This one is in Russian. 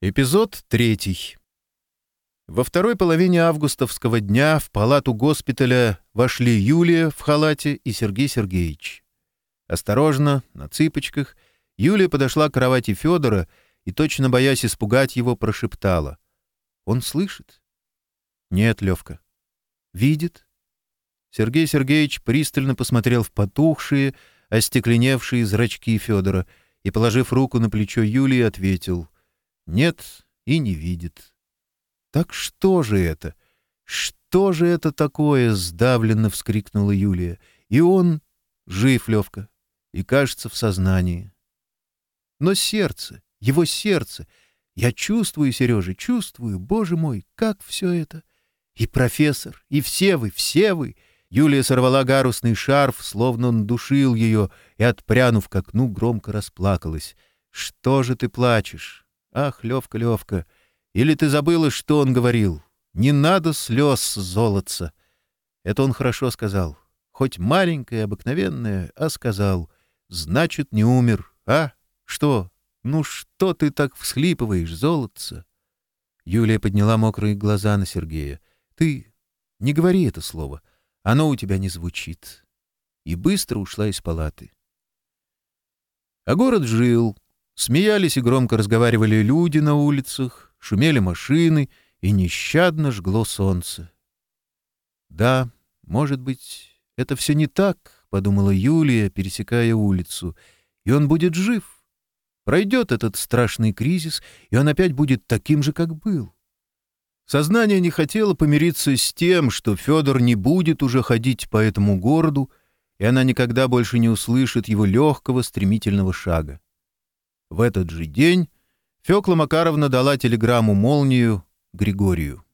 Эпизод третий. Во второй половине августовского дня в палату госпиталя вошли Юлия в халате и Сергей Сергеевич. Осторожно, на цыпочках, Юлия подошла к кровати Федора и, точно боясь испугать его, прошептала. «Он слышит?» «Нет, Левка». «Видит?» Сергей Сергеевич пристально посмотрел в потухшие, остекленевшие зрачки Федора и, положив руку на плечо Юлии, ответил — нет и не видит. Так что же это? Что же это такое? Сдавленно вскрикнула Юлия. И он жив, Левка, и кажется в сознании. Но сердце, его сердце, я чувствую, Сережа, чувствую, боже мой, как все это. И профессор, и все вы, все вы. Юлия сорвала гарусный шарф, словно он душил ее, и, отпрянув к окну, громко расплакалась. «Что же ты плачешь?» «Ах, Левка, Левка, или ты забыла, что он говорил? Не надо слез золотца!» Это он хорошо сказал. Хоть маленькое, обыкновенное, а сказал. «Значит, не умер, а? Что? Ну что ты так всхлипываешь, золотца?» Юлия подняла мокрые глаза на Сергея. «Ты не говори это слово. Оно у тебя не звучит». И быстро ушла из палаты. А город жил. Смеялись и громко разговаривали люди на улицах, шумели машины, и нещадно жгло солнце. «Да, может быть, это все не так», — подумала Юлия, пересекая улицу, — «и он будет жив. Пройдет этот страшный кризис, и он опять будет таким же, как был». Сознание не хотело помириться с тем, что Федор не будет уже ходить по этому городу, и она никогда больше не услышит его легкого стремительного шага. В этот же день Фёкла Макаровна дала телеграмму «Молнию» Григорию.